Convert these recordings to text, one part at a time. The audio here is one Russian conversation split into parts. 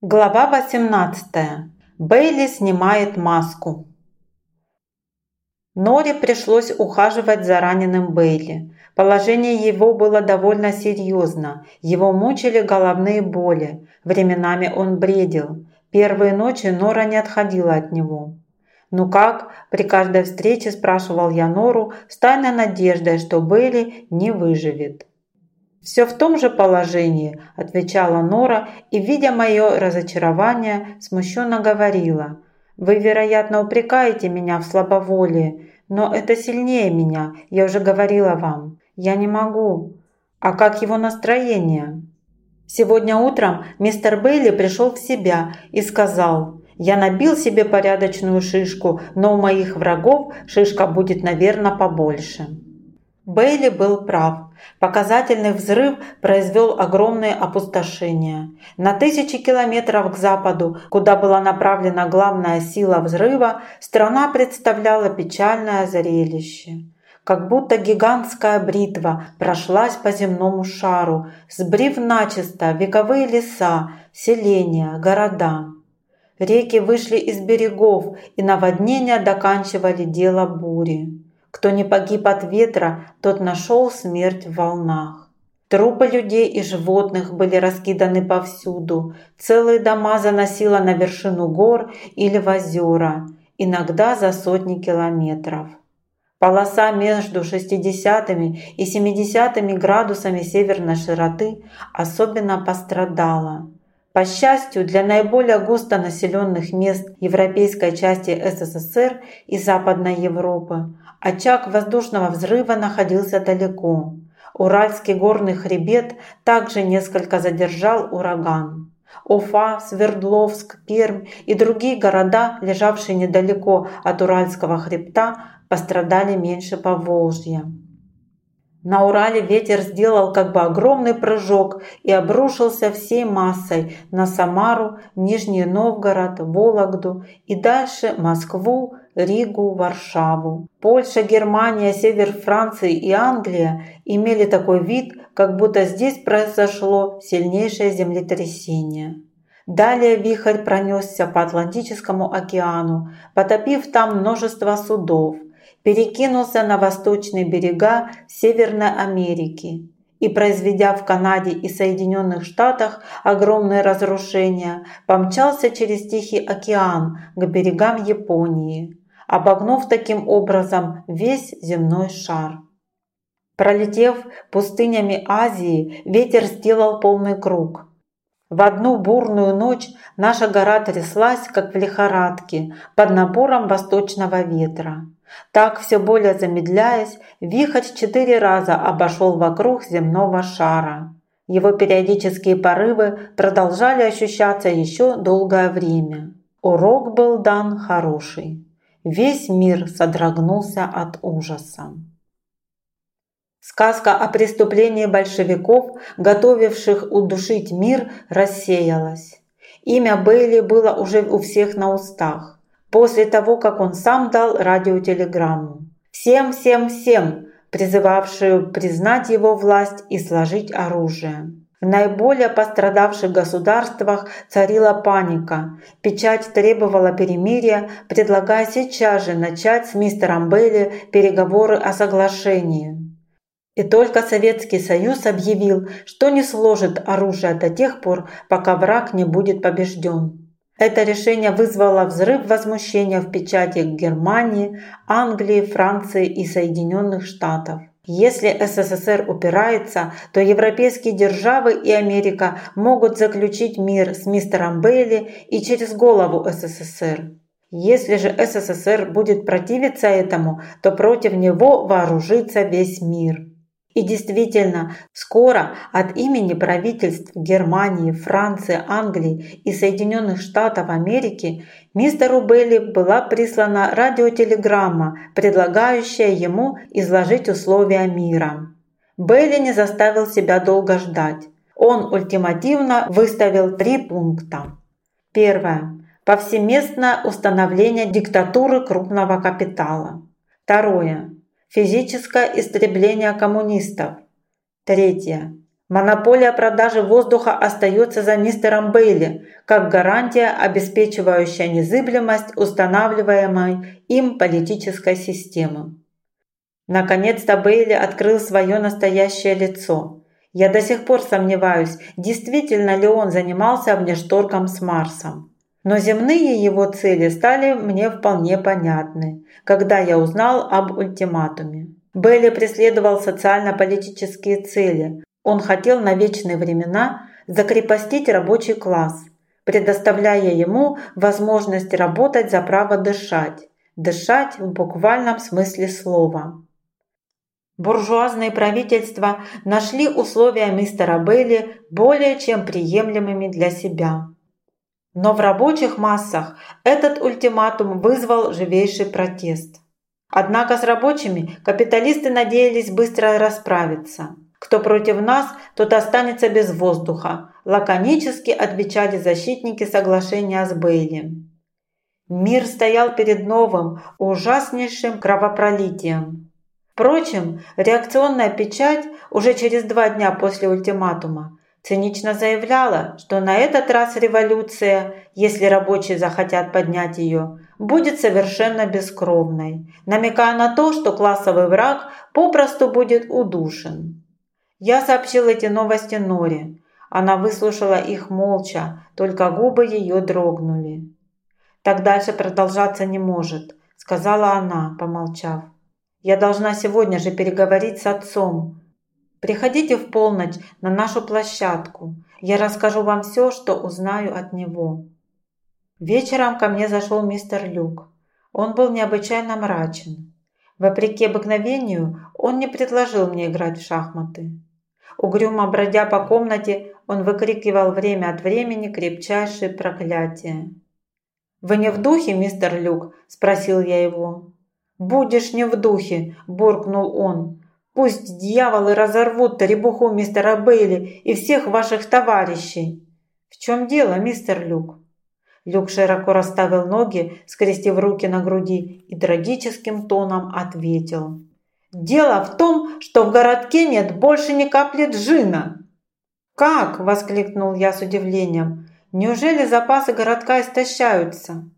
Глава 18. Бейли снимает маску. Норе пришлось ухаживать за раненым Бейли. Положение его было довольно серьезно. Его мучили головные боли. Временами он бредил. Первые ночи Нора не отходила от него. «Ну как?» – при каждой встрече спрашивал я Нору с тайной надеждой, что Бейли не выживет. «Все в том же положении», – отвечала Нора и, видя мое разочарование, смущенно говорила. «Вы, вероятно, упрекаете меня в слабоволии, но это сильнее меня, я уже говорила вам. Я не могу». «А как его настроение?» Сегодня утром мистер Бейли пришел в себя и сказал, «Я набил себе порядочную шишку, но у моих врагов шишка будет, наверное, побольше». Бейли был прав. Показательный взрыв произвел огромное опустошение. На тысячи километров к западу, куда была направлена главная сила взрыва, страна представляла печальное зрелище. Как будто гигантская бритва прошлась по земному шару, сбрив начисто вековые леса, селения, города. Реки вышли из берегов, и наводнения доканчивали дело бури. Кто не погиб от ветра, тот нашел смерть в волнах. Трупы людей и животных были раскиданы повсюду. Целые дома заносило на вершину гор или в озера, иногда за сотни километров. Полоса между 60 и 70 градусами северной широты особенно пострадала. По счастью, для наиболее густонаселенных мест европейской части СССР и Западной Европы очаг воздушного взрыва находился далеко. Уральский горный хребет также несколько задержал ураган. Уфа, Свердловск, Пермь и другие города, лежавшие недалеко от Уральского хребта, пострадали меньше Поволжья. На Урале ветер сделал как бы огромный прыжок и обрушился всей массой на Самару, Нижний Новгород, Вологду и дальше Москву, Ригу, Варшаву. Польша, Германия, север Франции и Англия имели такой вид, как будто здесь произошло сильнейшее землетрясение. Далее вихрь пронесся по Атлантическому океану, потопив там множество судов – перекинулся на восточные берега Северной Америки и, произведя в Канаде и Соединенных Штатах огромные разрушения, помчался через Тихий океан к берегам Японии, обогнув таким образом весь земной шар. Пролетев пустынями Азии, ветер сделал полный круг. В одну бурную ночь наша гора тряслась, как в лихорадке, под напором восточного ветра. Так, все более замедляясь, вихрь четыре раза обошел вокруг земного шара. Его периодические порывы продолжали ощущаться еще долгое время. Урок был дан хороший. Весь мир содрогнулся от ужаса. Сказка о преступлении большевиков, готовивших удушить мир, рассеялась. Имя Бейли было уже у всех на устах после того, как он сам дал радиотелеграмму. Всем, всем, всем, призывавшую признать его власть и сложить оружие. В наиболее пострадавших государствах царила паника. Печать требовала перемирия, предлагая сейчас же начать с мистером Белли переговоры о соглашении. И только Советский Союз объявил, что не сложит оружие до тех пор, пока враг не будет побежден. Это решение вызвало взрыв возмущения в печати Германии, Англии, Франции и Соединенных Штатов. Если СССР упирается, то европейские державы и Америка могут заключить мир с мистером Бейли и через голову СССР. Если же СССР будет противиться этому, то против него вооружится весь мир. И действительно, скоро от имени правительств Германии, Франции, Англии и Соединенных Штатов Америки мистеру Белли была прислана радиотелеграмма, предлагающая ему изложить условия мира. Белли не заставил себя долго ждать. Он ультимативно выставил три пункта. Первое. Повсеместное установление диктатуры крупного капитала. Второе Физическое истребление коммунистов. Третье. Монополия продажи воздуха остается за мистером Бейли, как гарантия, обеспечивающая незыблемость устанавливаемой им политической системы. Наконец-то Бейли открыл свое настоящее лицо. Я до сих пор сомневаюсь, действительно ли он занимался внешторгом с Марсом. Но земные его цели стали мне вполне понятны, когда я узнал об ультиматуме. Бейли преследовал социально-политические цели, он хотел на вечные времена закрепостить рабочий класс, предоставляя ему возможность работать за право дышать. Дышать в буквальном смысле слова. Буржуазные правительства нашли условия мистера Белли более чем приемлемыми для себя. Но в рабочих массах этот ультиматум вызвал живейший протест. Однако с рабочими капиталисты надеялись быстро расправиться – кто против нас, тот останется без воздуха», – лаконически отвечали защитники соглашения с Бейли. Мир стоял перед новым, ужаснейшим кровопролитием. Впрочем, реакционная печать уже через два дня после ультиматума цинично заявляла, что на этот раз революция, если рабочие захотят поднять ее, будет совершенно бескровной, намекая на то, что классовый враг попросту будет удушен. Я сообщил эти новости Норе. Она выслушала их молча, только губы ее дрогнули. «Так дальше продолжаться не может», – сказала она, помолчав. «Я должна сегодня же переговорить с отцом. Приходите в полночь на нашу площадку. Я расскажу вам все, что узнаю от него». Вечером ко мне зашел мистер Люк. Он был необычайно мрачен. Вопреки обыкновению, он не предложил мне играть в шахматы. Угрюмо бродя по комнате, он выкрикивал время от времени крепчайшие проклятия. «Вы не в духе, мистер Люк?» – спросил я его. «Будешь не в духе», – буркнул он. «Пусть дьяволы разорвут требуху мистера Бейли и всех ваших товарищей». «В чем дело, мистер Люк?» Люк широко расставил ноги, скрестив руки на груди и трагическим тоном ответил. Дело в том, что в городке нет больше ни капли джина. Как? воскликнул я с удивлением. Неужели запасы городка истощаются?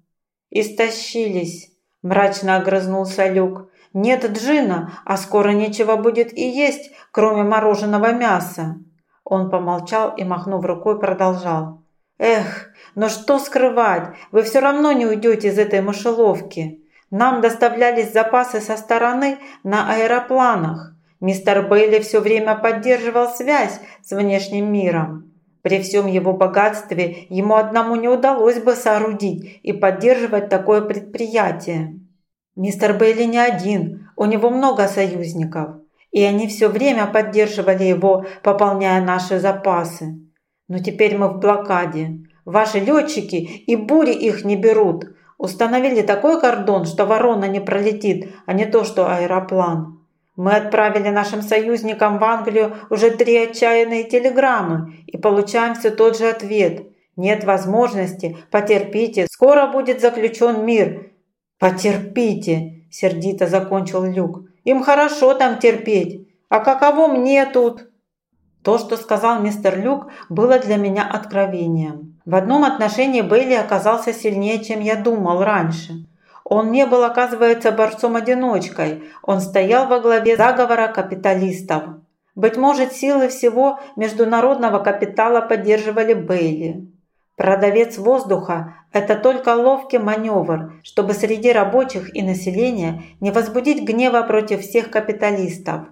Истощились, мрачно огрызнулся Люк. Нет джина, а скоро нечего будет и есть, кроме мороженого мяса. Он помолчал и, махнув рукой, продолжал. Эх, но что скрывать, вы все равно не уйдете из этой мышеловки. Нам доставлялись запасы со стороны на аэропланах. Мистер Бейли все время поддерживал связь с внешним миром. При всем его богатстве ему одному не удалось бы соорудить и поддерживать такое предприятие. Мистер Бейли не один, у него много союзников, и они все время поддерживали его, пополняя наши запасы. Но теперь мы в блокаде. Ваши летчики и бури их не берут – Установили такой кордон, что ворона не пролетит, а не то, что аэроплан. Мы отправили нашим союзникам в Англию уже три отчаянные телеграммы и получаем все тот же ответ. Нет возможности, потерпите, скоро будет заключен мир. Потерпите, сердито закончил Люк. Им хорошо там терпеть. А каково мне тут? То, что сказал мистер Люк, было для меня откровением. В одном отношении Бейли оказался сильнее, чем я думал раньше. Он не был, оказывается, борцом-одиночкой. Он стоял во главе заговора капиталистов. Быть может, силы всего международного капитала поддерживали Бейли. Продавец воздуха – это только ловкий маневр, чтобы среди рабочих и населения не возбудить гнева против всех капиталистов.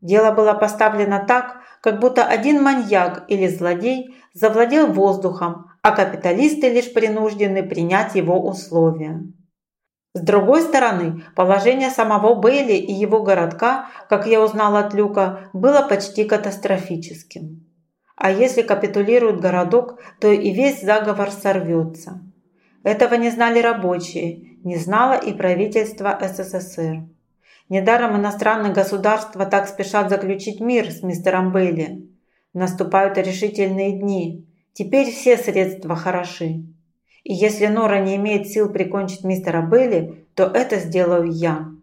Дело было поставлено так, как будто один маньяк или злодей завладел воздухом, а капиталисты лишь принуждены принять его условия. С другой стороны, положение самого Бейли и его городка, как я узнал от Люка, было почти катастрофическим. А если капитулирует городок, то и весь заговор сорвется. Этого не знали рабочие, не знало и правительство СССР. Недаром иностранные государства так спешат заключить мир с мистером Бейли. Наступают решительные дни. Теперь все средства хороши. И если Нора не имеет сил прикончить мистера Бейли, то это сделаю я.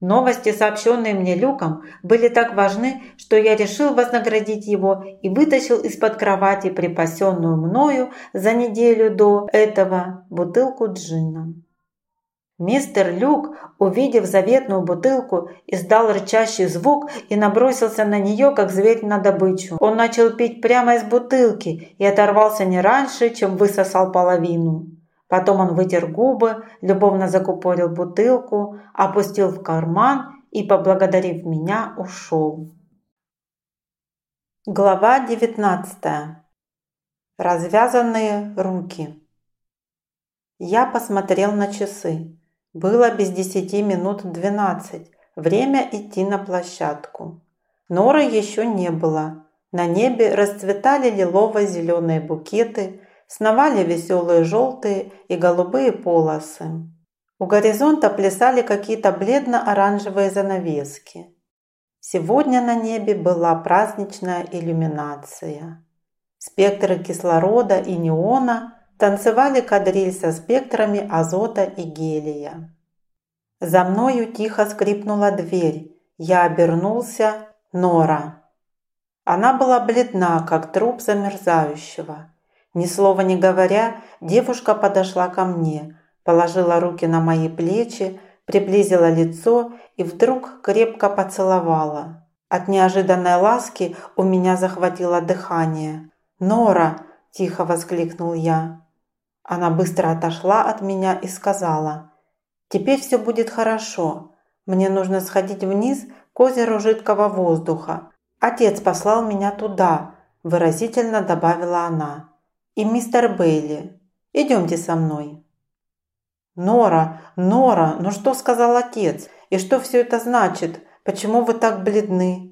Новости, сообщенные мне Люком, были так важны, что я решил вознаградить его и вытащил из-под кровати припасенную мною за неделю до этого бутылку джина. Мистер Люк, увидев заветную бутылку, издал рычащий звук и набросился на нее, как зверь на добычу. Он начал пить прямо из бутылки и оторвался не раньше, чем высосал половину. Потом он вытер губы, любовно закупорил бутылку, опустил в карман и, поблагодарив меня, ушел. Глава 19. Развязанные руки. Я посмотрел на часы. Было без десяти минут двенадцать. Время идти на площадку. Норы еще не было. На небе расцветали лилово-зеленые букеты – сновали веселые желтые и голубые полосы. У горизонта плясали какие-то бледно-оранжевые занавески. Сегодня на небе была праздничная иллюминация. Спектры кислорода и неона танцевали кадриль со спектрами азота и гелия. За мною тихо скрипнула дверь. Я обернулся. Нора. Она была бледна, как труп замерзающего. Ни слова не говоря, девушка подошла ко мне, положила руки на мои плечи, приблизила лицо и вдруг крепко поцеловала. От неожиданной ласки у меня захватило дыхание. «Нора!» – тихо воскликнул я. Она быстро отошла от меня и сказала, «Теперь все будет хорошо. Мне нужно сходить вниз к озеру жидкого воздуха. Отец послал меня туда», – выразительно добавила она и мистер Бейли. Идемте со мной». «Нора, Нора, ну что сказал отец? И что все это значит? Почему вы так бледны?»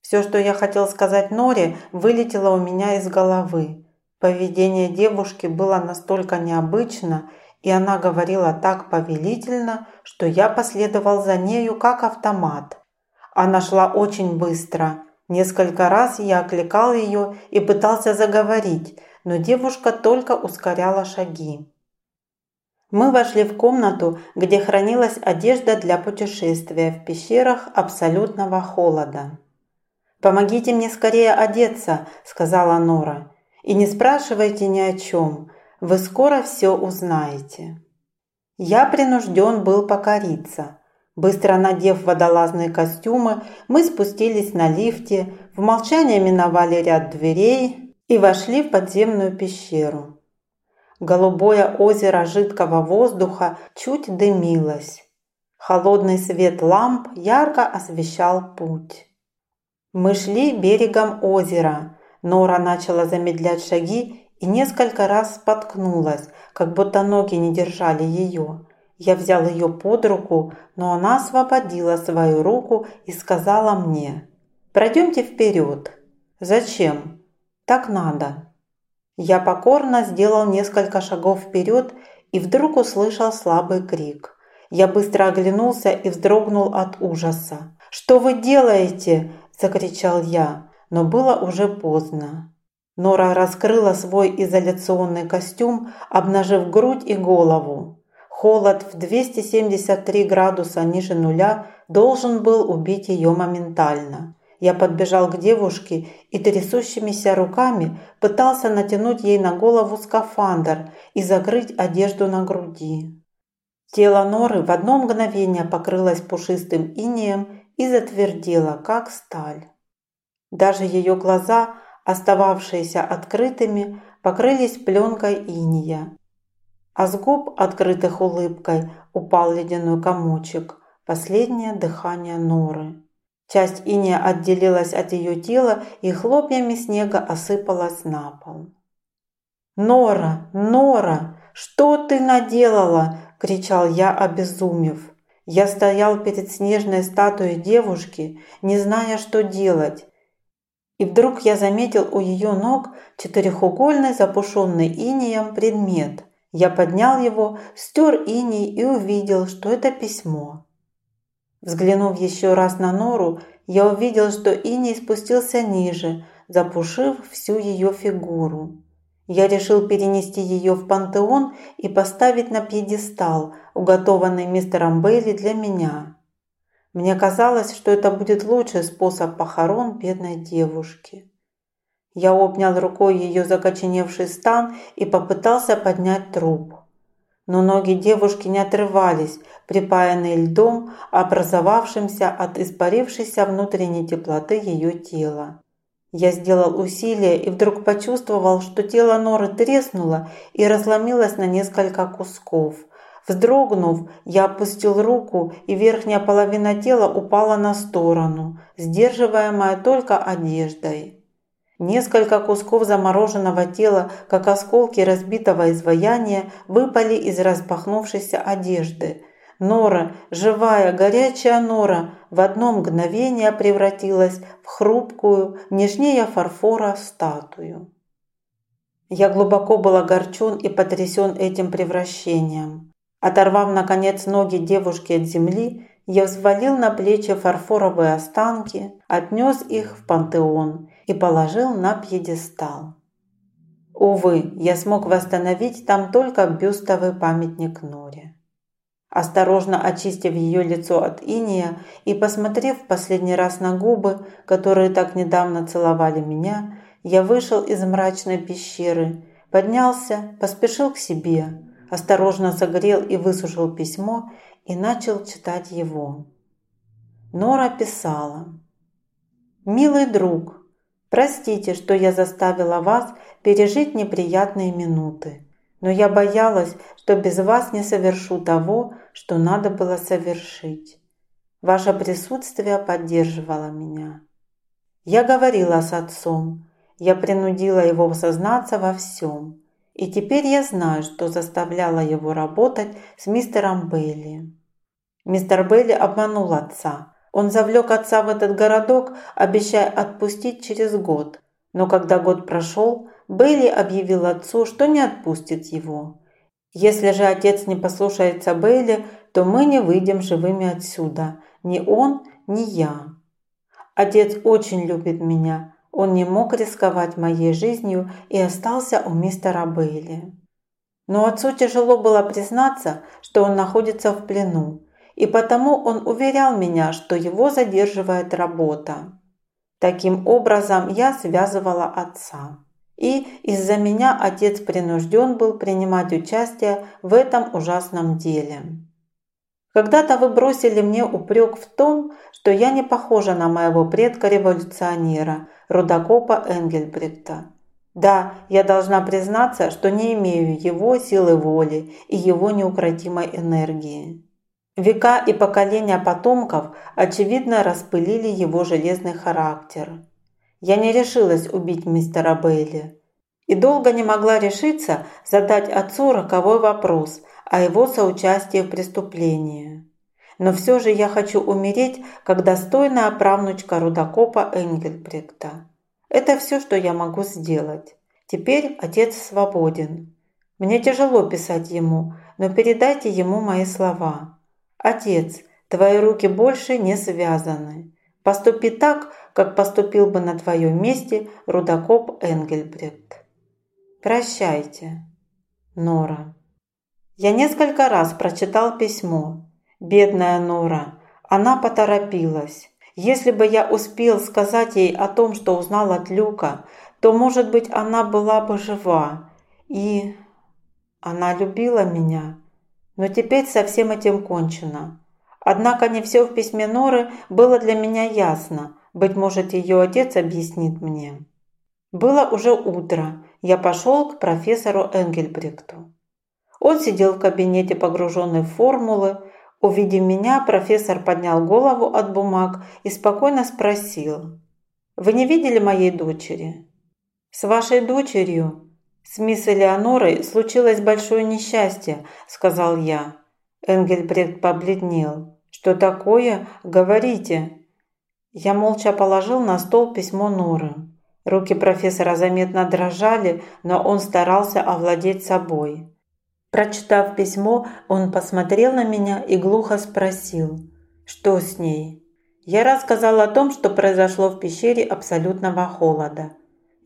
Все, что я хотел сказать Норе, вылетело у меня из головы. Поведение девушки было настолько необычно, и она говорила так повелительно, что я последовал за нею как автомат. Она шла очень быстро. Несколько раз я окликал ее и пытался заговорить, но девушка только ускоряла шаги. Мы вошли в комнату, где хранилась одежда для путешествия в пещерах абсолютного холода. «Помогите мне скорее одеться», – сказала Нора. «И не спрашивайте ни о чем. Вы скоро все узнаете». Я принужден был покориться. Быстро надев водолазные костюмы, мы спустились на лифте, в молчании миновали ряд дверей, и вошли в подземную пещеру. Голубое озеро жидкого воздуха чуть дымилось. Холодный свет ламп ярко освещал путь. Мы шли берегом озера. Нора начала замедлять шаги и несколько раз споткнулась, как будто ноги не держали ее. Я взял ее под руку, но она освободила свою руку и сказала мне «Пройдемте вперед». «Зачем?» Так надо. Я покорно сделал несколько шагов вперед и вдруг услышал слабый крик. Я быстро оглянулся и вздрогнул от ужаса. «Что вы делаете?» – закричал я, но было уже поздно. Нора раскрыла свой изоляционный костюм, обнажив грудь и голову. Холод в 273 градуса ниже нуля должен был убить ее моментально. Я подбежал к девушке и трясущимися руками пытался натянуть ей на голову скафандр и закрыть одежду на груди. Тело Норы в одно мгновение покрылось пушистым инеем и затвердело, как сталь. Даже ее глаза, остававшиеся открытыми, покрылись пленкой иния. А с губ, открытых улыбкой, упал ледяной комочек, последнее дыхание Норы. Часть иния отделилась от ее тела и хлопьями снега осыпалась на пол. «Нора! Нора! Что ты наделала?» – кричал я, обезумев. Я стоял перед снежной статуей девушки, не зная, что делать. И вдруг я заметил у ее ног четырехугольный запушенный инеем предмет. Я поднял его, стер иней и увидел, что это письмо. Взглянув еще раз на нору, я увидел, что иней спустился ниже, запушив всю ее фигуру. Я решил перенести ее в пантеон и поставить на пьедестал, уготованный мистером Бейли для меня. Мне казалось, что это будет лучший способ похорон бедной девушки. Я обнял рукой ее закоченевший стан и попытался поднять труп. Но ноги девушки не отрывались, припаянные льдом, образовавшимся от испарившейся внутренней теплоты ее тела. Я сделал усилие и вдруг почувствовал, что тело Норы треснуло и разломилось на несколько кусков. Вздрогнув, я опустил руку, и верхняя половина тела упала на сторону, сдерживаемая только одеждой. Несколько кусков замороженного тела, как осколки разбитого изваяния, выпали из распахнувшейся одежды. Нора, живая, горячая Нора, в одно мгновение превратилась в хрупкую, нежнее фарфора статую. Я глубоко был огорчен и потрясен этим превращением. Оторвав, наконец, ноги девушки от земли, я взвалил на плечи фарфоровые останки, отнес их в пантеон и положил на пьедестал. Увы, я смог восстановить там только бюстовый памятник Норе. Осторожно очистив ее лицо от иния и посмотрев последний раз на губы, которые так недавно целовали меня, я вышел из мрачной пещеры, поднялся, поспешил к себе, осторожно согрел и высушил письмо и начал читать его. Нора писала. «Милый друг, простите, что я заставила вас пережить неприятные минуты но я боялась, что без вас не совершу того, что надо было совершить. Ваше присутствие поддерживало меня. Я говорила с отцом, я принудила его сознаться во всем. И теперь я знаю, что заставляла его работать с мистером Бейли. Мистер Бейли обманул отца. Он завлек отца в этот городок, обещая отпустить через год. Но когда год прошел, Бейли объявил отцу, что не отпустит его. Если же отец не послушается Бейли, то мы не выйдем живыми отсюда. Ни он, ни я. Отец очень любит меня. Он не мог рисковать моей жизнью и остался у мистера Бейли. Но отцу тяжело было признаться, что он находится в плену, и потому он уверял меня, что его задерживает работа. Таким образом я связывала отца. И из-за меня отец принужден был принимать участие в этом ужасном деле. Когда-то вы бросили мне упрек в том, что я не похожа на моего предка-революционера, рудокопа Энгельбрехта. Да, я должна признаться, что не имею его силы воли и его неукротимой энергии. Века и поколения потомков, очевидно, распылили его железный характер. Я не решилась убить мистера Бейли. И долго не могла решиться задать отцу роковой вопрос о его соучастии в преступлении. Но все же я хочу умереть, как достойная правнучка рудокопа Энгельбректа. Это все, что я могу сделать. Теперь отец свободен. Мне тяжело писать ему, но передайте ему мои слова. Отец, твои руки больше не связаны. Поступи так, как поступил бы на твоем месте рудокоп Энгельбрехт. Прощайте, Нора. Я несколько раз прочитал письмо. Бедная Нора. Она поторопилась. Если бы я успел сказать ей о том, что узнал от Люка, то, может быть, она была бы жива. И она любила меня. Но теперь со всем этим кончено. Однако не все в письме Норы было для меня ясно. Быть может, ее отец объяснит мне. Было уже утро. Я пошел к профессору Энгельбрехту. Он сидел в кабинете, погруженный в формулы. Увидев меня, профессор поднял голову от бумаг и спокойно спросил. «Вы не видели моей дочери?» «С вашей дочерью, с мисс Элеонорой, случилось большое несчастье», – сказал я. Энгельбрехт побледнел. «Что такое? Говорите!» Я молча положил на стол письмо Норы. Руки профессора заметно дрожали, но он старался овладеть собой. Прочитав письмо, он посмотрел на меня и глухо спросил, что с ней. Я рассказал о том, что произошло в пещере абсолютного холода.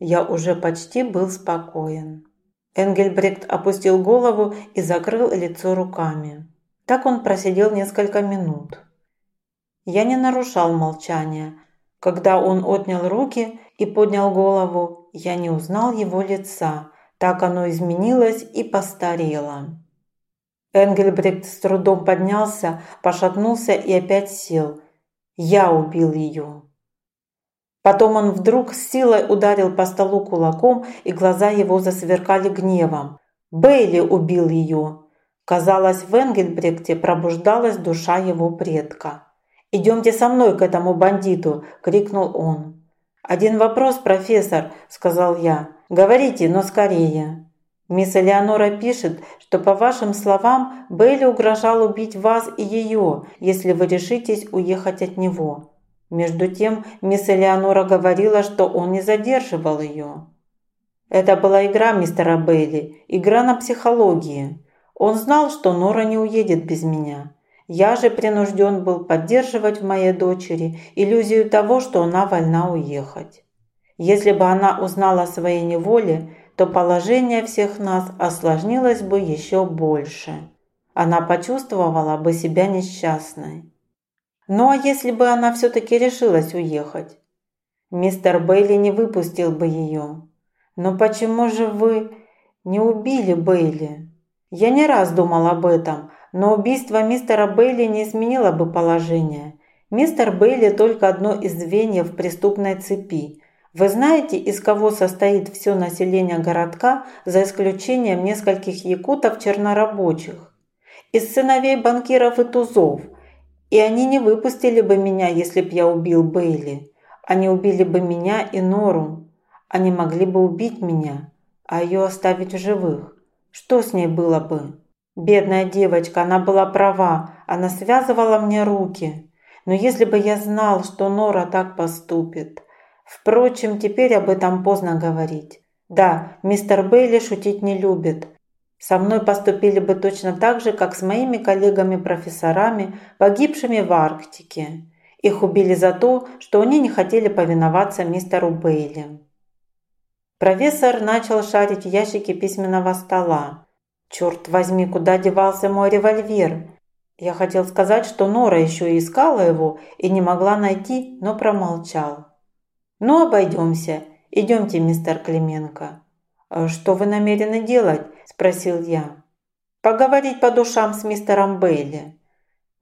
Я уже почти был спокоен. Энгельбрехт опустил голову и закрыл лицо руками. Так он просидел несколько минут. Я не нарушал молчания. Когда он отнял руки и поднял голову, я не узнал его лица. Так оно изменилось и постарело. Энгельбрект с трудом поднялся, пошатнулся и опять сел. Я убил ее. Потом он вдруг с силой ударил по столу кулаком, и глаза его засверкали гневом. Бейли убил ее. Казалось, в Энгельбректе пробуждалась душа его предка. «Идемте со мной к этому бандиту!» – крикнул он. «Один вопрос, профессор», – сказал я. «Говорите, но скорее». Мисс Элеонора пишет, что, по вашим словам, Бейли угрожал убить вас и ее, если вы решитесь уехать от него. Между тем, мисс Элеонора говорила, что он не задерживал ее. Это была игра мистера Бейли, игра на психологии. Он знал, что Нора не уедет без меня. Я же принужден был поддерживать в моей дочери иллюзию того, что она вольна уехать. Если бы она узнала о своей неволе, то положение всех нас осложнилось бы еще больше. Она почувствовала бы себя несчастной. Ну а если бы она все-таки решилась уехать? Мистер Бейли не выпустил бы ее. Но почему же вы не убили Бейли? Я не раз думал об этом, но убийство мистера Бейли не изменило бы положение. Мистер Бейли только одно из звеньев преступной цепи. Вы знаете, из кого состоит все население городка, за исключением нескольких якутов-чернорабочих? Из сыновей банкиров и тузов. И они не выпустили бы меня, если б я убил Бейли. Они убили бы меня и Нору. Они могли бы убить меня, а ее оставить в живых. Что с ней было бы? Бедная девочка, она была права, она связывала мне руки. Но если бы я знал, что Нора так поступит... Впрочем, теперь об этом поздно говорить. Да, мистер Бейли шутить не любит. Со мной поступили бы точно так же, как с моими коллегами-профессорами, погибшими в Арктике. Их убили за то, что они не хотели повиноваться мистеру Бейли. Профессор начал шарить в ящике письменного стола. Черт возьми, куда девался мой револьвер? Я хотел сказать, что Нора еще и искала его и не могла найти, но промолчал. «Ну, обойдемся. Идемте, мистер Клименко». «А «Что вы намерены делать?» – спросил я. «Поговорить по душам с мистером Бейли».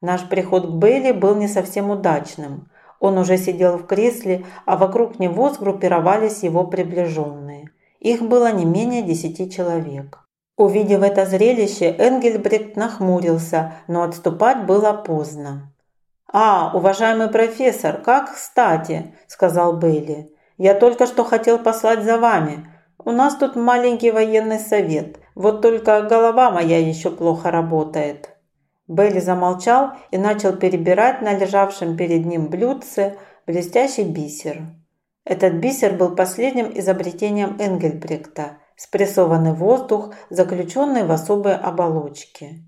Наш приход к Бейли был не совсем удачным. Он уже сидел в кресле, а вокруг него сгруппировались его приближенные. Их было не менее десяти человек. Увидев это зрелище, Энгельбрект нахмурился, но отступать было поздно. «А, уважаемый профессор, как кстати», – сказал Бейли. «Я только что хотел послать за вами. У нас тут маленький военный совет. Вот только голова моя еще плохо работает». Бейли замолчал и начал перебирать на лежавшем перед ним блюдце блестящий бисер. Этот бисер был последним изобретением Энгельбректа – спрессованный воздух, заключенный в особые оболочки.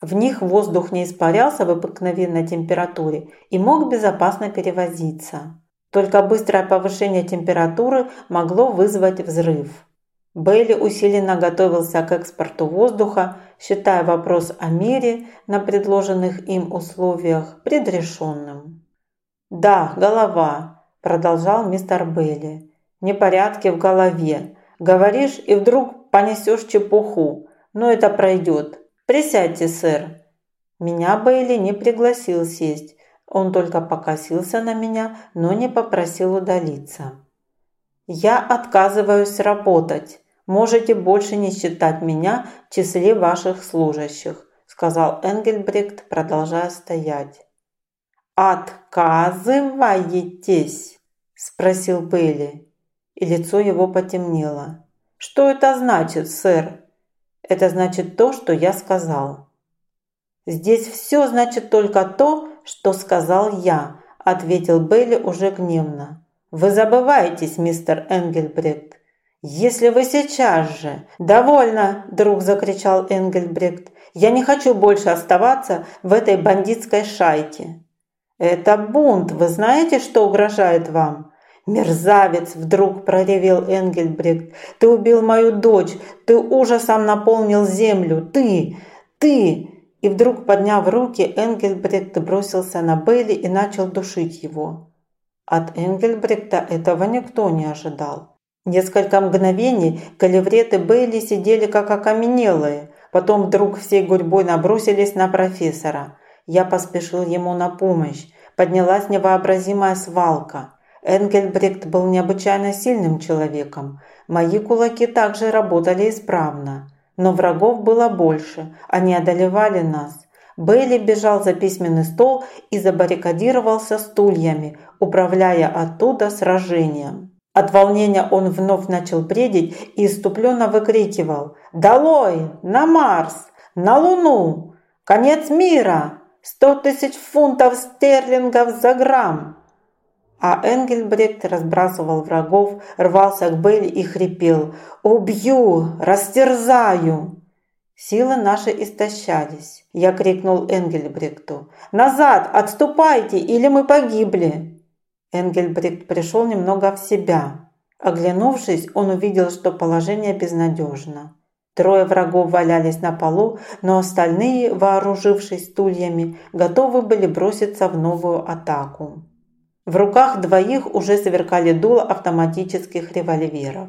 В них воздух не испарялся в обыкновенной температуре и мог безопасно перевозиться. Только быстрое повышение температуры могло вызвать взрыв. Бейли усиленно готовился к экспорту воздуха, считая вопрос о мире на предложенных им условиях предрешенным. «Да, голова», – продолжал мистер Бейли. «Непорядки в голове. Говоришь и вдруг понесешь чепуху. Но это пройдет. «Присядьте, сэр». Меня Бейли не пригласил сесть. Он только покосился на меня, но не попросил удалиться. «Я отказываюсь работать. Можете больше не считать меня в числе ваших служащих», сказал Энгельбрект, продолжая стоять. «Отказываетесь?» – спросил Бейли, и лицо его потемнело. «Что это значит, сэр?» Это значит то, что я сказал. Здесь все значит только то, что сказал я, ответил Бейли уже гневно. Вы забываетесь, мистер Энгельбрект. Если вы сейчас же... Довольно, друг закричал Энгельбрект. Я не хочу больше оставаться в этой бандитской шайке. Это бунт, вы знаете, что угрожает вам? «Мерзавец!» – вдруг проревел Энгельбрект. «Ты убил мою дочь! Ты ужасом наполнил землю! Ты! Ты!» И вдруг, подняв руки, Энгельбрехт бросился на Бейли и начал душить его. От Энгельбрехта этого никто не ожидал. Несколько мгновений Калеврет и Бейли сидели как окаменелые, потом вдруг всей гурьбой набросились на профессора. Я поспешил ему на помощь. Поднялась невообразимая свалка. Энгельбрехт был необычайно сильным человеком. Мои кулаки также работали исправно. Но врагов было больше, они одолевали нас. Бейли бежал за письменный стол и забаррикадировался стульями, управляя оттуда сражением. От волнения он вновь начал бредить и иступленно выкрикивал «Долой! На Марс! На Луну! Конец мира! Сто тысяч фунтов стерлингов за грамм!» А Энгельбрехт разбрасывал врагов, рвался к Белли и хрипел «Убью! Растерзаю!» Силы наши истощались. Я крикнул Энгельбрехту «Назад! Отступайте, или мы погибли!» Энгельбрехт пришел немного в себя. Оглянувшись, он увидел, что положение безнадежно. Трое врагов валялись на полу, но остальные, вооружившись стульями, готовы были броситься в новую атаку. В руках двоих уже сверкали дула автоматических револьверов.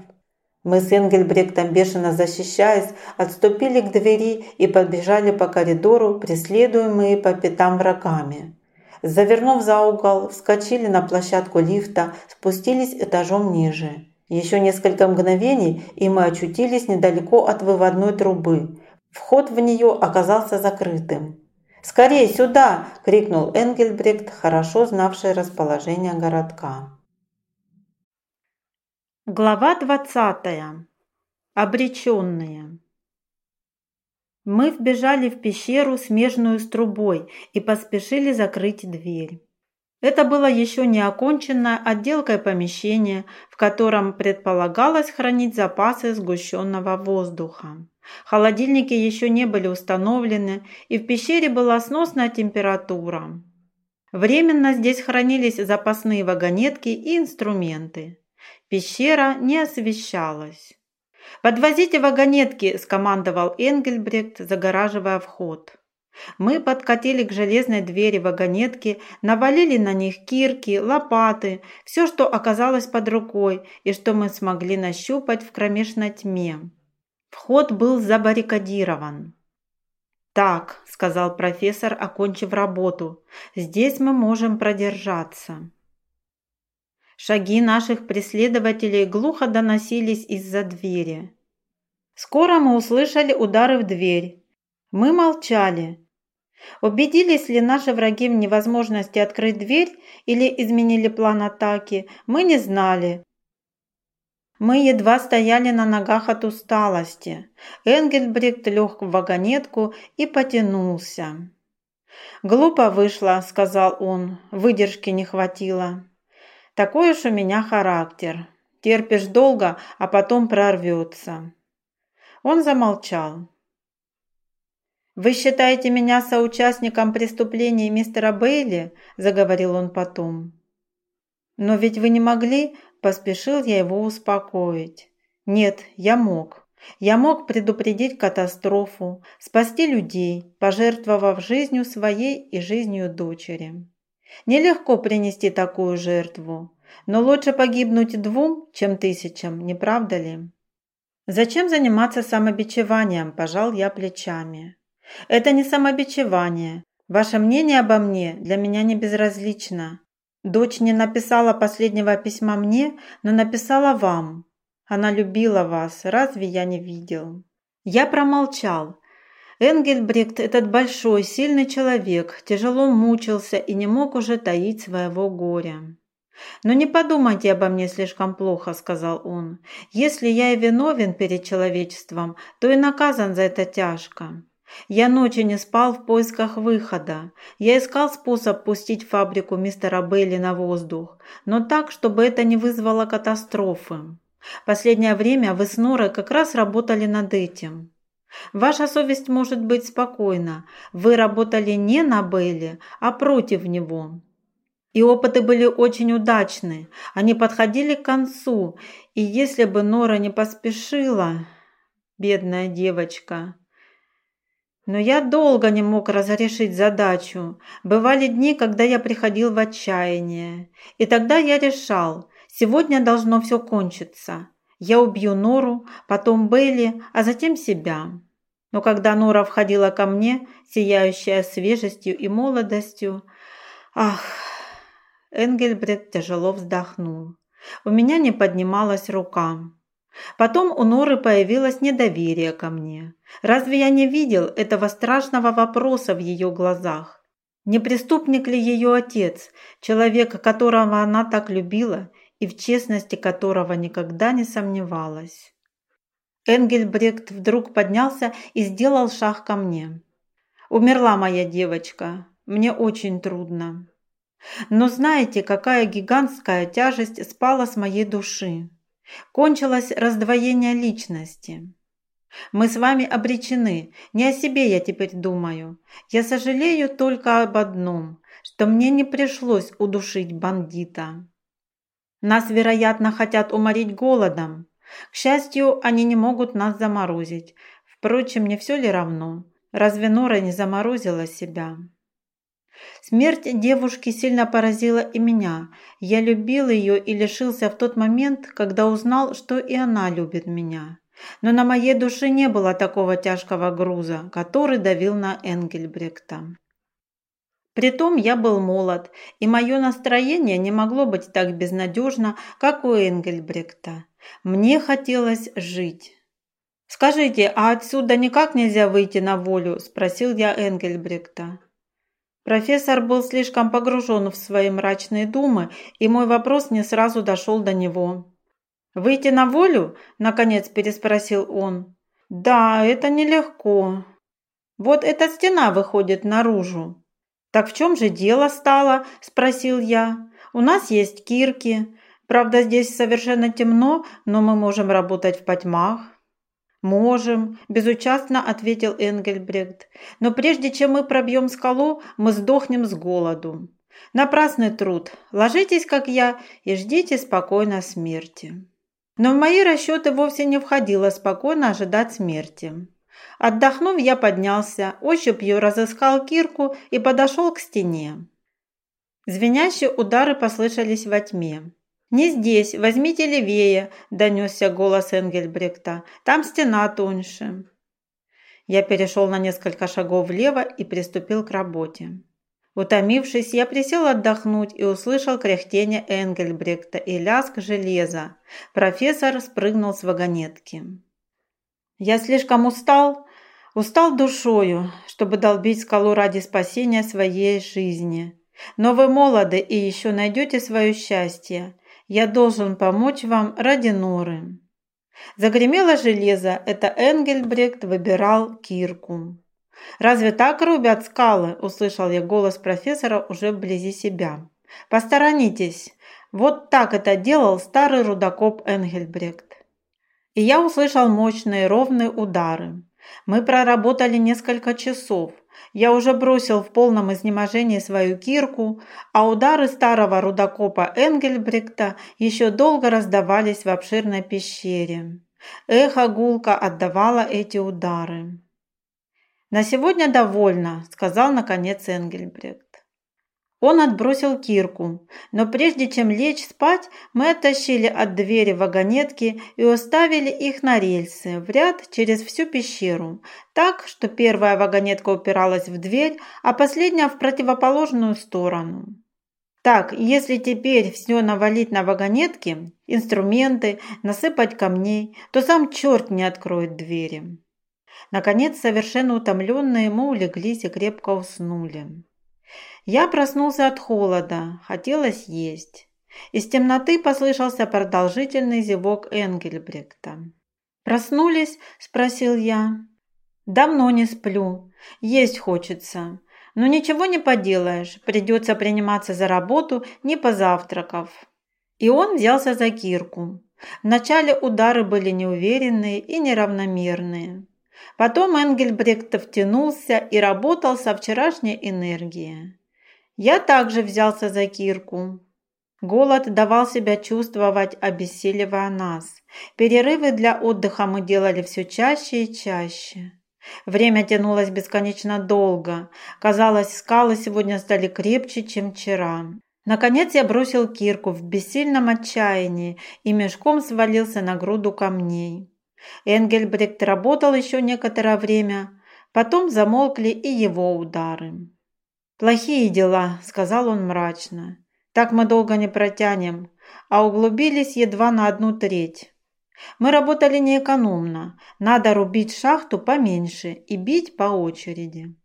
Мы с Энгельбректом, бешено защищаясь, отступили к двери и побежали по коридору, преследуемые по пятам врагами. Завернув за угол, вскочили на площадку лифта, спустились этажом ниже. Еще несколько мгновений, и мы очутились недалеко от выводной трубы. Вход в нее оказался закрытым. «Скорее сюда!» – крикнул Энгельбрехт, хорошо знавший расположение городка. Глава двадцатая. Обреченные. Мы вбежали в пещеру, смежную с трубой, и поспешили закрыть дверь. Это было еще не оконченное отделкой помещение, в котором предполагалось хранить запасы сгущенного воздуха. Холодильники еще не были установлены, и в пещере была сносная температура. Временно здесь хранились запасные вагонетки и инструменты. Пещера не освещалась. «Подвозите вагонетки!» – скомандовал Энгельбрехт, загораживая вход. Мы подкатили к железной двери вагонетки, навалили на них кирки, лопаты, все, что оказалось под рукой и что мы смогли нащупать в кромешной тьме. Вход был забаррикадирован. «Так», – сказал профессор, окончив работу, – «здесь мы можем продержаться». Шаги наших преследователей глухо доносились из-за двери. Скоро мы услышали удары в дверь. Мы молчали. Убедились ли наши враги в невозможности открыть дверь или изменили план атаки, мы не знали, мы едва стояли на ногах от усталости. Энгельбрехт лег в вагонетку и потянулся. «Глупо вышло», – сказал он, – «выдержки не хватило. Такой уж у меня характер. Терпишь долго, а потом прорвется». Он замолчал. «Вы считаете меня соучастником преступления мистера Бейли?» – заговорил он потом. «Но ведь вы не могли Поспешил я его успокоить. Нет, я мог. Я мог предупредить катастрофу, спасти людей, пожертвовав жизнью своей и жизнью дочери. Нелегко принести такую жертву, но лучше погибнуть двум, чем тысячам, не правда ли? Зачем заниматься самобичеванием, пожал я плечами. Это не самобичевание. Ваше мнение обо мне для меня не безразлично. Дочь не написала последнего письма мне, но написала вам. Она любила вас, разве я не видел? Я промолчал. Энгельбрехт, этот большой, сильный человек, тяжело мучился и не мог уже таить своего горя. «Но не подумайте обо мне слишком плохо», – сказал он. «Если я и виновен перед человечеством, то и наказан за это тяжко. Я ночи не спал в поисках выхода. Я искал способ пустить фабрику мистера Бейли на воздух, но так, чтобы это не вызвало катастрофы. Последнее время вы с Норой как раз работали над этим. Ваша совесть может быть спокойна. Вы работали не на Бейли, а против него. И опыты были очень удачны. Они подходили к концу, и если бы Нора не поспешила... Бедная девочка. Но я долго не мог разрешить задачу. Бывали дни, когда я приходил в отчаяние. И тогда я решал, сегодня должно все кончиться. Я убью Нору, потом Бейли, а затем себя. Но когда Нора входила ко мне, сияющая свежестью и молодостью, ах, Энгельбрет тяжело вздохнул. У меня не поднималась рука. Потом у Норы появилось недоверие ко мне. Разве я не видел этого страшного вопроса в ее глазах? Не преступник ли ее отец, человек, которого она так любила и в честности которого никогда не сомневалась? Энгельбрект вдруг поднялся и сделал шаг ко мне. «Умерла моя девочка. Мне очень трудно. Но знаете, какая гигантская тяжесть спала с моей души? Кончилось раздвоение личности. Мы с вами обречены. Не о себе я теперь думаю. Я сожалею только об одном, что мне не пришлось удушить бандита. Нас, вероятно, хотят уморить голодом. К счастью, они не могут нас заморозить. Впрочем, не все ли равно? Разве Нора не заморозила себя? Смерть девушки сильно поразила и меня. Я любил ее и лишился в тот момент, когда узнал, что и она любит меня. Но на моей душе не было такого тяжкого груза, который давил на Энгельбректа. Притом я был молод, и мое настроение не могло быть так безнадежно, как у Энгельбректа. Мне хотелось жить. «Скажите, а отсюда никак нельзя выйти на волю?» – спросил я Энгельбректа. Профессор был слишком погружен в свои мрачные думы, и мой вопрос не сразу дошел до него. «Выйти на волю?» – наконец переспросил он. «Да, это нелегко. Вот эта стена выходит наружу». «Так в чем же дело стало?» – спросил я. «У нас есть кирки. Правда, здесь совершенно темно, но мы можем работать в потьмах». «Можем», – безучастно ответил Энгельбрект. «Но прежде чем мы пробьем скалу, мы сдохнем с голоду. Напрасный труд. Ложитесь, как я, и ждите спокойно смерти». Но в мои расчеты вовсе не входило спокойно ожидать смерти. Отдохнув, я поднялся, ощупью разыскал кирку и подошел к стене. Звенящие удары послышались во тьме. «Не здесь, возьмите левее», – донесся голос Энгельбректа. «Там стена тоньше». Я перешел на несколько шагов влево и приступил к работе. Утомившись, я присел отдохнуть и услышал кряхтение Энгельбректа и лязг железа. Профессор спрыгнул с вагонетки. «Я слишком устал, устал душою, чтобы долбить скалу ради спасения своей жизни. Но вы молоды и еще найдете свое счастье. Я должен помочь вам ради Норы». Загремело железо, это Энгельбрект выбирал кирку. «Разве так рубят скалы?» – услышал я голос профессора уже вблизи себя. «Посторонитесь! Вот так это делал старый рудокоп Энгельбрект». И я услышал мощные ровные удары. Мы проработали несколько часов – я уже бросил в полном изнеможении свою кирку, а удары старого рудокопа Энгельбректа еще долго раздавались в обширной пещере. Эхо гулко отдавало эти удары. «На сегодня довольно», – сказал наконец Энгельбрект. Он отбросил кирку, но прежде чем лечь спать, мы оттащили от двери вагонетки и уставили их на рельсы в ряд через всю пещеру, так, что первая вагонетка упиралась в дверь, а последняя в противоположную сторону. Так, если теперь все навалить на вагонетки, инструменты, насыпать камней, то сам черт не откроет двери. Наконец, совершенно утомленные, мы улеглись и крепко уснули. Я проснулся от холода, хотелось есть. Из темноты послышался продолжительный зевок Энгельбректа. «Проснулись?» – спросил я. «Давно не сплю. Есть хочется. Но ничего не поделаешь, придется приниматься за работу, не позавтракав». И он взялся за кирку. Вначале удары были неуверенные и неравномерные. Потом Энгельбрект втянулся и работал со вчерашней энергией. Я также взялся за кирку. Голод давал себя чувствовать, обессиливая нас. Перерывы для отдыха мы делали все чаще и чаще. Время тянулось бесконечно долго. Казалось, скалы сегодня стали крепче, чем вчера. Наконец я бросил кирку в бессильном отчаянии и мешком свалился на груду камней. Энгельбрект работал еще некоторое время, потом замолкли и его удары. «Плохие дела», – сказал он мрачно. «Так мы долго не протянем, а углубились едва на одну треть. Мы работали неэкономно, надо рубить шахту поменьше и бить по очереди».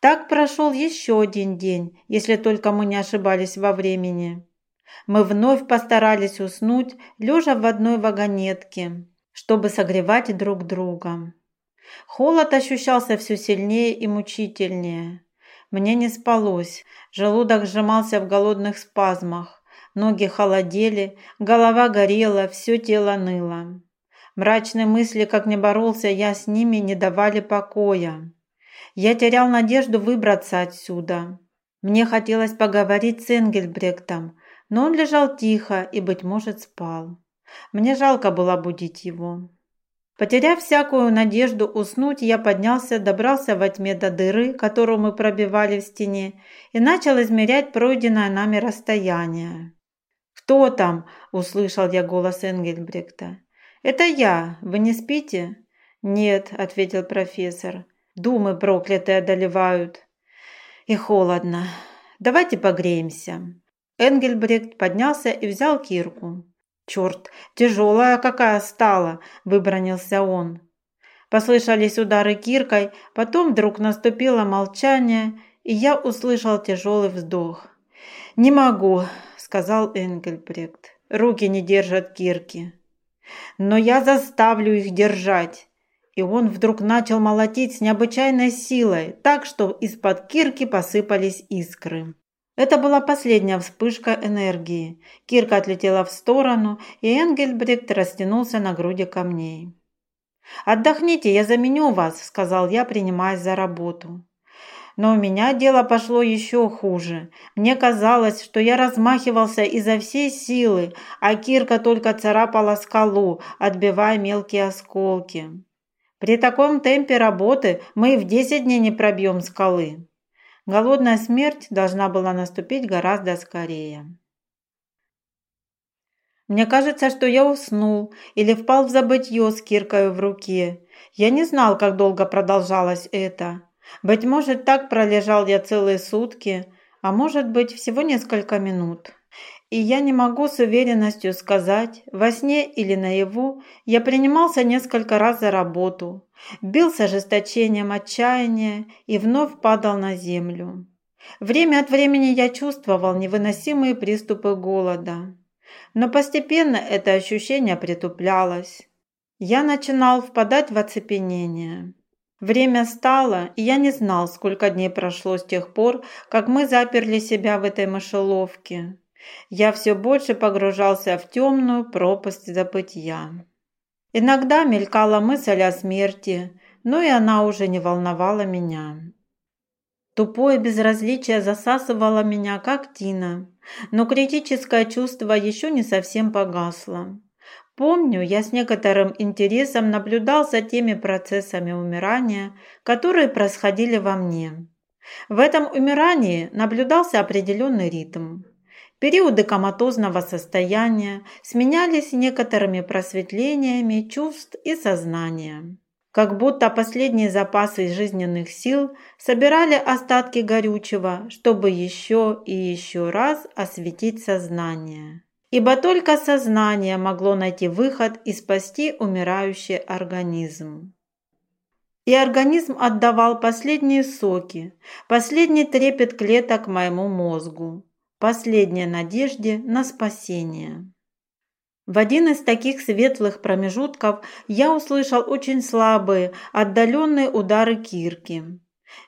Так прошел еще один день, если только мы не ошибались во времени. Мы вновь постарались уснуть, лежа в одной вагонетке, чтобы согревать друг друга. Холод ощущался все сильнее и мучительнее. Мне не спалось, желудок сжимался в голодных спазмах, ноги холодели, голова горела, все тело ныло. Мрачные мысли, как не боролся я с ними, не давали покоя. Я терял надежду выбраться отсюда. Мне хотелось поговорить с Энгельбректом, но он лежал тихо и, быть может, спал. Мне жалко было будить его. Потеряв всякую надежду уснуть, я поднялся, добрался во тьме до дыры, которую мы пробивали в стене, и начал измерять пройденное нами расстояние. «Кто там?» – услышал я голос Энгельбректа. «Это я. Вы не спите?» «Нет», – ответил профессор. Думы проклятые одолевают. И холодно. Давайте погреемся. Энгельбрект поднялся и взял кирку. «Черт, тяжелая какая стала!» – выбронился он. Послышались удары киркой, потом вдруг наступило молчание, и я услышал тяжелый вздох. «Не могу», – сказал Энгельбрект. «Руки не держат кирки». «Но я заставлю их держать и он вдруг начал молотить с необычайной силой, так что из-под кирки посыпались искры. Это была последняя вспышка энергии. Кирка отлетела в сторону, и Энгельбрект растянулся на груди камней. «Отдохните, я заменю вас», – сказал я, принимаясь за работу. Но у меня дело пошло еще хуже. Мне казалось, что я размахивался изо всей силы, а кирка только царапала скалу, отбивая мелкие осколки. При таком темпе работы мы в 10 дней не пробьем скалы. Голодная смерть должна была наступить гораздо скорее. Мне кажется, что я уснул или впал в забытье с киркой в руке. Я не знал, как долго продолжалось это. Быть может, так пролежал я целые сутки, а может быть, всего несколько минут. И я не могу с уверенностью сказать, во сне или наяву я принимался несколько раз за работу, бил с ожесточением отчаяния и вновь падал на землю. Время от времени я чувствовал невыносимые приступы голода. Но постепенно это ощущение притуплялось. Я начинал впадать в оцепенение. Время стало, и я не знал, сколько дней прошло с тех пор, как мы заперли себя в этой мышеловке я все больше погружался в темную пропасть забытья. Иногда мелькала мысль о смерти, но и она уже не волновала меня. Тупое безразличие засасывало меня, как тина, но критическое чувство еще не совсем погасло. Помню, я с некоторым интересом наблюдал за теми процессами умирания, которые происходили во мне. В этом умирании наблюдался определенный ритм. Периоды коматозного состояния сменялись некоторыми просветлениями чувств и сознания. Как будто последние запасы жизненных сил собирали остатки горючего, чтобы еще и еще раз осветить сознание. Ибо только сознание могло найти выход и спасти умирающий организм. И организм отдавал последние соки, последний трепет клеток моему мозгу последней надежде на спасение. В один из таких светлых промежутков я услышал очень слабые, отдаленные удары кирки.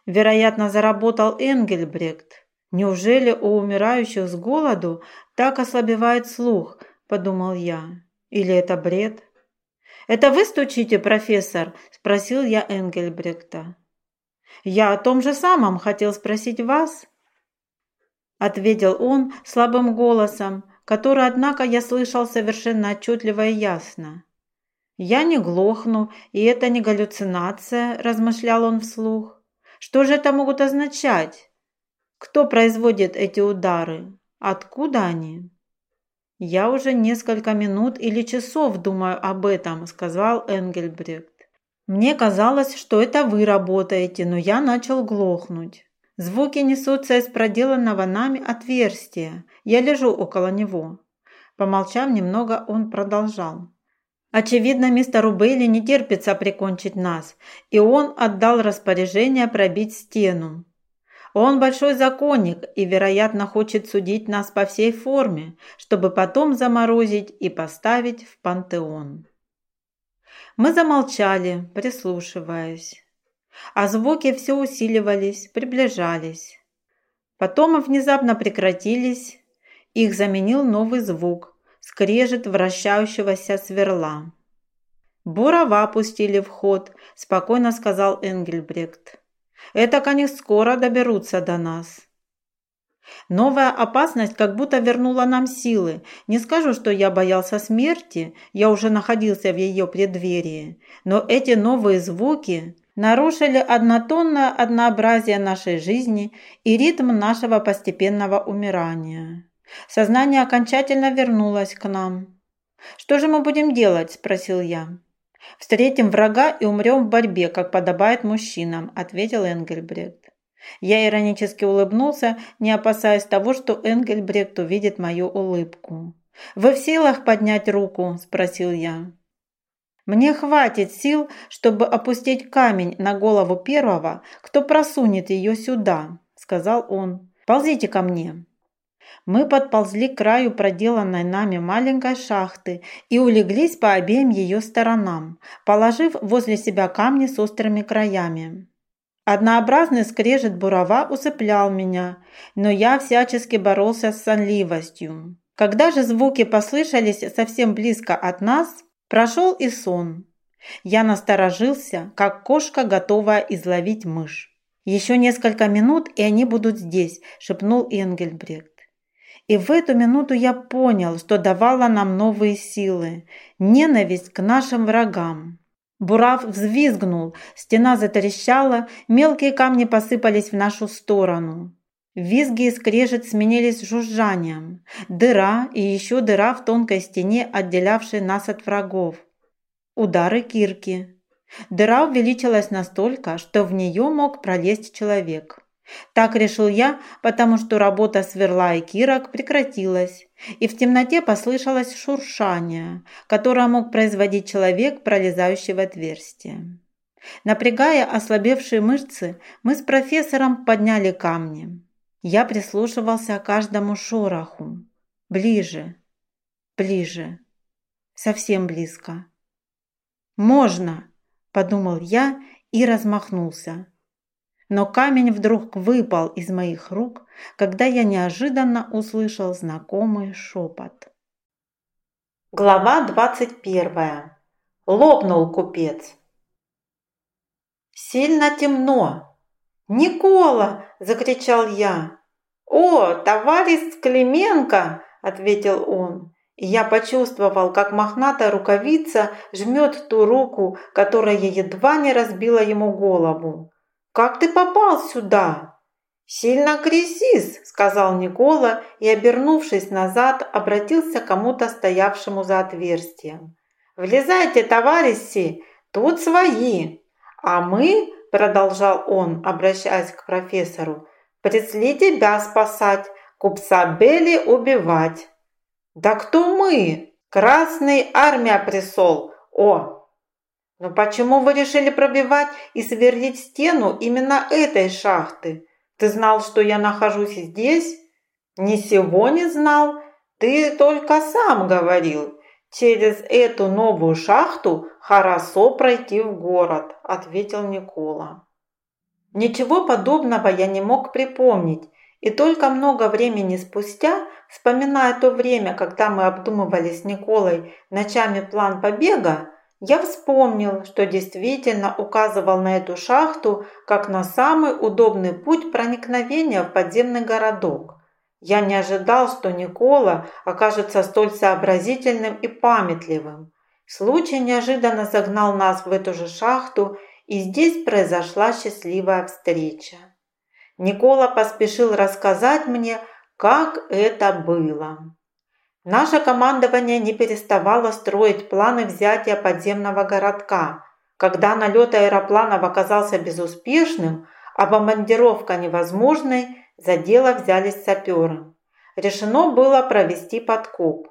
Вероятно, заработал Энгельбрект. Неужели у умирающих с голоду так ослабевает слух, подумал я. Или это бред? «Это вы стучите, профессор?» – спросил я Энгельбректа. «Я о том же самом хотел спросить вас», ответил он слабым голосом, который, однако, я слышал совершенно отчетливо и ясно. «Я не глохну, и это не галлюцинация», – размышлял он вслух. «Что же это могут означать? Кто производит эти удары? Откуда они?» «Я уже несколько минут или часов думаю об этом», – сказал Энгельбрехт. «Мне казалось, что это вы работаете, но я начал глохнуть. Звуки несутся из проделанного нами отверстия. Я лежу около него». Помолчав немного, он продолжал. Очевидно, мистеру Бейли не терпится прикончить нас, и он отдал распоряжение пробить стену. Он большой законник и, вероятно, хочет судить нас по всей форме, чтобы потом заморозить и поставить в пантеон. Мы замолчали, прислушиваясь. А звуки все усиливались, приближались. Потом внезапно прекратились, их заменил новый звук – скрежет вращающегося сверла. «Бурова пустили в ход», – спокойно сказал Энгельбрехт. «Это они скоро доберутся до нас». Новая опасность как будто вернула нам силы. Не скажу, что я боялся смерти, я уже находился в ее преддверии. Но эти новые звуки нарушили однотонное однообразие нашей жизни и ритм нашего постепенного умирания. Сознание окончательно вернулось к нам. «Что же мы будем делать?» – спросил я. «Встретим врага и умрем в борьбе, как подобает мужчинам», – ответил Энгельбрехт. Я иронически улыбнулся, не опасаясь того, что Энгельбрехт увидит мою улыбку. «Вы в силах поднять руку?» – спросил я. «Мне хватит сил, чтобы опустить камень на голову первого, кто просунет ее сюда», – сказал он. «Ползите ко мне». Мы подползли к краю проделанной нами маленькой шахты и улеглись по обеим ее сторонам, положив возле себя камни с острыми краями. Однообразный скрежет бурова усыплял меня, но я всячески боролся с сонливостью. Когда же звуки послышались совсем близко от нас, прошел и сон. Я насторожился, как кошка, готовая изловить мышь. «Еще несколько минут, и они будут здесь», – шепнул Энгельбрехт. И в эту минуту я понял, что давала нам новые силы, ненависть к нашим врагам. Бурав взвизгнул, стена затрещала, мелкие камни посыпались в нашу сторону. Визги и скрежет сменились жужжанием. Дыра и еще дыра в тонкой стене, отделявшей нас от врагов. Удары кирки. Дыра увеличилась настолько, что в нее мог пролезть человек. Так решил я, потому что работа сверла и кирок прекратилась, и в темноте послышалось шуршание, которое мог производить человек, пролезающий в отверстие. Напрягая ослабевшие мышцы, мы с профессором подняли камни. Я прислушивался к каждому шороху. Ближе, ближе, совсем близко. «Можно!» – подумал я и размахнулся но камень вдруг выпал из моих рук, когда я неожиданно услышал знакомый шепот. Глава двадцать первая. Лопнул купец. Сильно темно. «Никола!» – закричал я. «О, товарищ Клименко!» – ответил он. И я почувствовал, как мохнатая рукавица жмет ту руку, которая едва не разбила ему голову. Как ты попал сюда?» «Сильно кризис», – сказал Никола и, обернувшись назад, обратился к кому-то стоявшему за отверстием. «Влезайте, товарищи, тут свои!» «А мы», – продолжал он, обращаясь к профессору, – «пришли тебя спасать, купца Белли убивать». «Да кто мы?» «Красный армия присол. О, но почему вы решили пробивать и сверлить стену именно этой шахты? Ты знал, что я нахожусь здесь? Не сегодня знал. Ты только сам говорил. Через эту новую шахту хорошо пройти в город, ответил Никола. Ничего подобного я не мог припомнить, и только много времени спустя, вспоминая то время, когда мы обдумывали с Николой ночами план побега, я вспомнил, что действительно указывал на эту шахту как на самый удобный путь проникновения в подземный городок. Я не ожидал, что Никола окажется столь сообразительным и памятливым. Случай неожиданно загнал нас в эту же шахту, и здесь произошла счастливая встреча. Никола поспешил рассказать мне, как это было. Наше командование не переставало строить планы взятия подземного городка. Когда налет аэропланов оказался безуспешным, а бомбардировка невозможной, за дело взялись саперы. Решено было провести подкоп.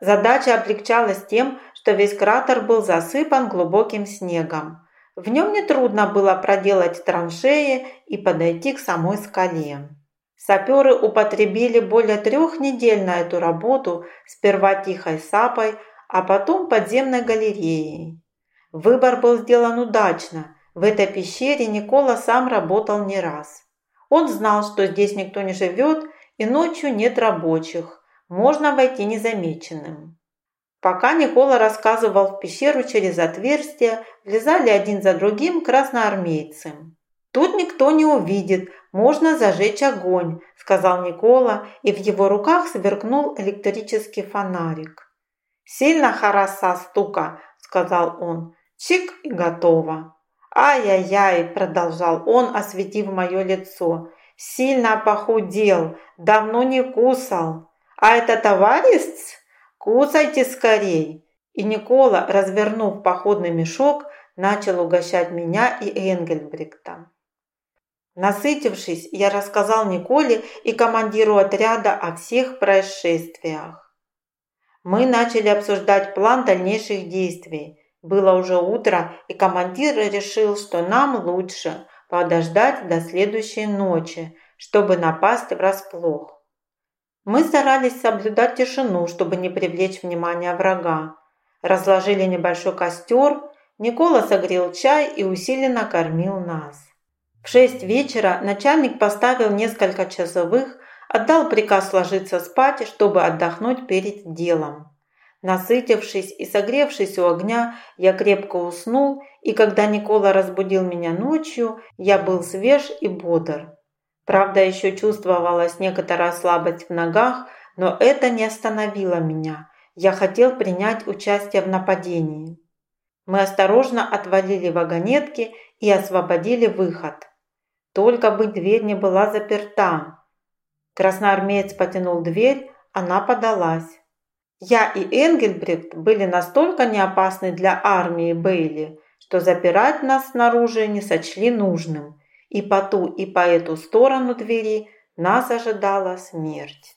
Задача облегчалась тем, что весь кратер был засыпан глубоким снегом. В нем нетрудно было проделать траншеи и подойти к самой скале. Саперы употребили более трех недель на эту работу, сперва тихой сапой, а потом подземной галереей. Выбор был сделан удачно. В этой пещере Никола сам работал не раз. Он знал, что здесь никто не живет и ночью нет рабочих. Можно войти незамеченным. Пока Никола рассказывал в пещеру через отверстие, влезали один за другим красноармейцы. «Тут никто не увидит, можно зажечь огонь», – сказал Никола, и в его руках сверкнул электрический фонарик. «Сильно хороша стука», – сказал он. «Чик и готово». «Ай-яй-яй», – продолжал он, осветив мое лицо. «Сильно похудел, давно не кусал. А это товарищ?» «Кусайте скорей!» И Никола, развернув походный мешок, начал угощать меня и Энгельбрикта. Насытившись, я рассказал Николе и командиру отряда о всех происшествиях. Мы начали обсуждать план дальнейших действий. Было уже утро, и командир решил, что нам лучше подождать до следующей ночи, чтобы напасть врасплох. Мы старались соблюдать тишину, чтобы не привлечь внимание врага. Разложили небольшой костер, Никола согрел чай и усиленно кормил нас. В шесть вечера начальник поставил несколько часовых, отдал приказ ложиться спать, чтобы отдохнуть перед делом. Насытившись и согревшись у огня, я крепко уснул, и когда Никола разбудил меня ночью, я был свеж и бодр. Правда, еще чувствовалась некоторая слабость в ногах, но это не остановило меня. Я хотел принять участие в нападении. Мы осторожно отвалили вагонетки и освободили выход. Только бы дверь не была заперта. Красноармеец потянул дверь, она подалась. Я и Энгельбрехт были настолько неопасны для армии Бейли, что запирать нас снаружи не сочли нужным и по ту, и по эту сторону двери нас ожидала смерть.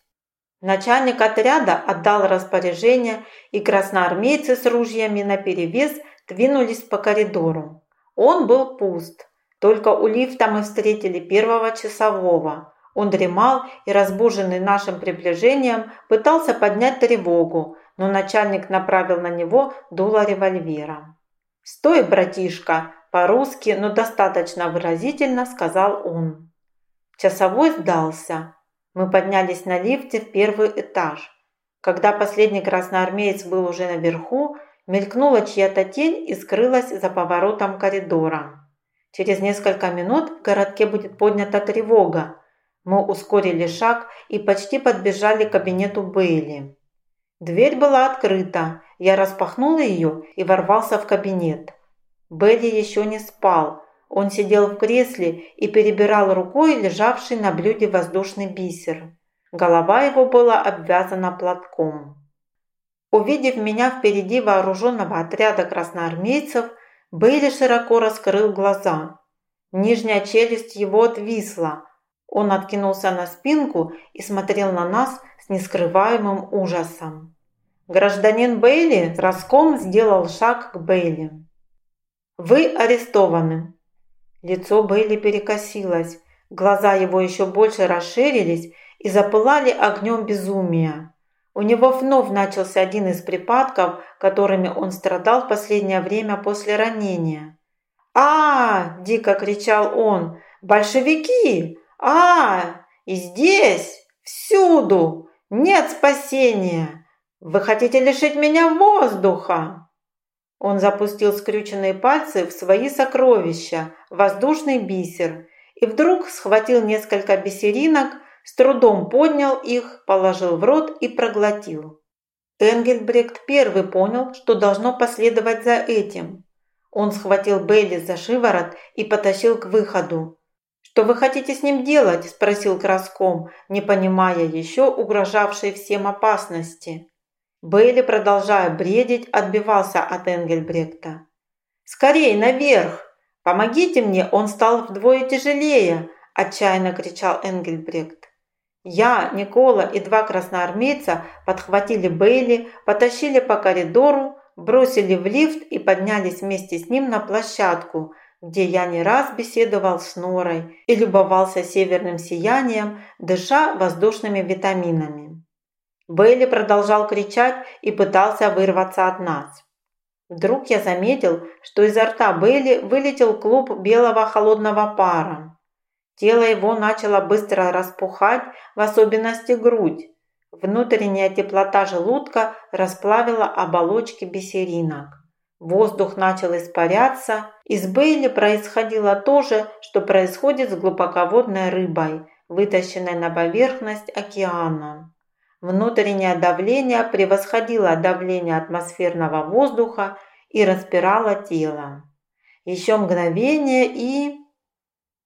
Начальник отряда отдал распоряжение, и красноармейцы с ружьями наперевес двинулись по коридору. Он был пуст. Только у лифта мы встретили первого часового. Он дремал и, разбуженный нашим приближением, пытался поднять тревогу, но начальник направил на него дуло револьвера. «Стой, братишка!» По-русски, но достаточно выразительно сказал он. Часовой сдался. Мы поднялись на лифте в первый этаж. Когда последний красноармеец был уже наверху, мелькнула чья-то тень и скрылась за поворотом коридора. Через несколько минут в городке будет поднята тревога. Мы ускорили шаг и почти подбежали к кабинету Бейли. Дверь была открыта. Я распахнула ее и ворвался в кабинет. Белли еще не спал. Он сидел в кресле и перебирал рукой лежавший на блюде воздушный бисер. Голова его была обвязана платком. Увидев меня впереди вооруженного отряда красноармейцев, Бейли широко раскрыл глаза. Нижняя челюсть его отвисла. Он откинулся на спинку и смотрел на нас с нескрываемым ужасом. Гражданин Бейли раском сделал шаг к Бейли. «Вы арестованы!» Лицо Бейли перекосилось, глаза его еще больше расширились и запылали огнем безумия. У него вновь начался один из припадков, которыми он страдал в последнее время после ранения. а, -а дико кричал он. «Большевики! А, И здесь! Всюду! Нет спасения! Вы хотите лишить меня воздуха!» Он запустил скрюченные пальцы в свои сокровища, воздушный бисер, и вдруг схватил несколько бисеринок, с трудом поднял их, положил в рот и проглотил. Энгельбрект первый понял, что должно последовать за этим. Он схватил Бейли за шиворот и потащил к выходу. «Что вы хотите с ним делать?» – спросил Краском, не понимая еще угрожавшей всем опасности. Бейли, продолжая бредить, отбивался от Энгельбректа. «Скорей, наверх! Помогите мне, он стал вдвое тяжелее!» – отчаянно кричал Энгельбрект. Я, Никола и два красноармейца подхватили Бейли, потащили по коридору, бросили в лифт и поднялись вместе с ним на площадку, где я не раз беседовал с Норой и любовался северным сиянием, дыша воздушными витаминами. Бейли продолжал кричать и пытался вырваться от нас. Вдруг я заметил, что изо рта Бейли вылетел клуб белого холодного пара. Тело его начало быстро распухать, в особенности грудь. Внутренняя теплота желудка расплавила оболочки бисеринок. Воздух начал испаряться, и с Бейли происходило то же, что происходит с глубоководной рыбой, вытащенной на поверхность океана. Внутреннее давление превосходило давление атмосферного воздуха и распирало тело. Еще мгновение и...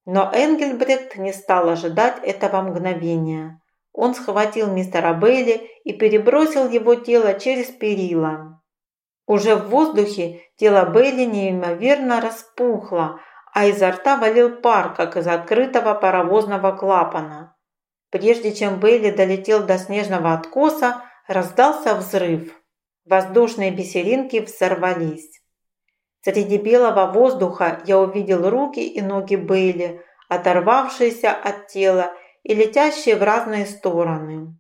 Но Энгельбрект не стал ожидать этого мгновения. Он схватил мистера Бейли и перебросил его тело через перила. Уже в воздухе тело Бейли неимоверно распухло, а изо рта валил пар, как из открытого паровозного клапана. Прежде чем Бейли долетел до снежного откоса, раздался взрыв. Воздушные бисеринки взорвались. Среди белого воздуха я увидел руки и ноги Бейли, оторвавшиеся от тела и летящие в разные стороны.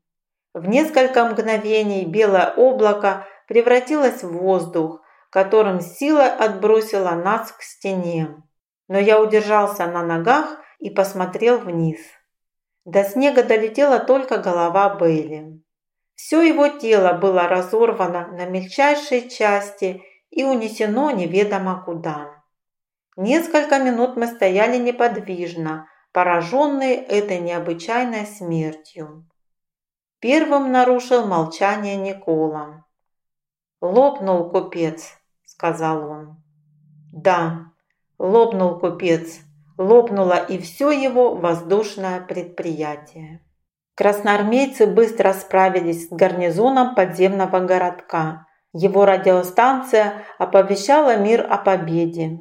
В несколько мгновений белое облако превратилось в воздух, которым сила отбросила нас к стене. Но я удержался на ногах и посмотрел вниз. До снега долетела только голова Бейли. Все его тело было разорвано на мельчайшие части и унесено неведомо куда. Несколько минут мы стояли неподвижно, пораженные этой необычайной смертью. Первым нарушил молчание Никола. «Лопнул купец», – сказал он. «Да, лопнул купец, лопнуло и все его воздушное предприятие». Красноармейцы быстро справились с гарнизоном подземного городка. Его радиостанция оповещала мир о победе.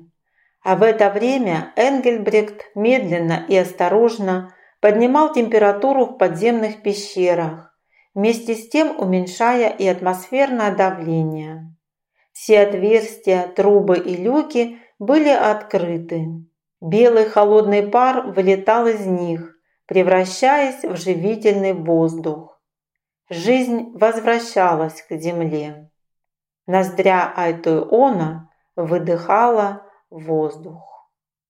А в это время Энгельбрект медленно и осторожно поднимал температуру в подземных пещерах, вместе с тем уменьшая и атмосферное давление. Все отверстия, трубы и люки были открыты. Белый холодный пар вылетал из них, превращаясь в живительный воздух. Жизнь возвращалась к земле. Ноздря Айтуона выдыхала воздух.